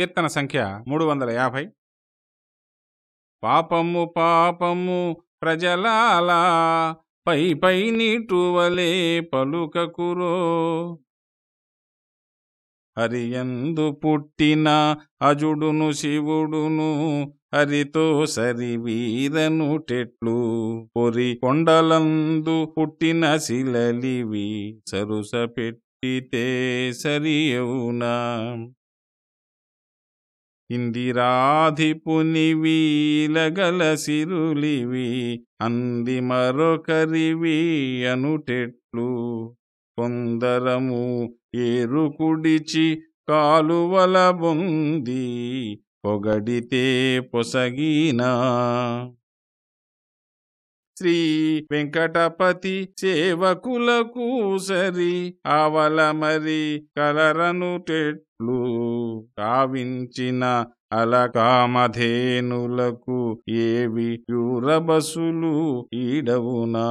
కీర్తన సంఖ్య మూడు వందల యాభై. పాపము పాపము ప్రజలాలా పై పై నీటువలే పలుకకురో. హరియందు పుట్టిన అజుడును శివుడును హరితో సరి వీరను టెట్లు పొరి కొండలందు పుట్టిన శిలలివి సరుస పెట్టితే సరియవునా. ఇందిరాధిపుని వీలగల సిరులివి అంది మరొకరివి అనుటెట్లు. కొందరము ఏరుకుడిచి కాలువల బొంది పొగడితే పొసగినా. శ్రీ వెంకటపతి సేవకులకు సరి ఆవల మరి కలరనుటెట్లు. కావించిన అలకామధేనులకు ఏవి యూరబసులు ఈడవునా?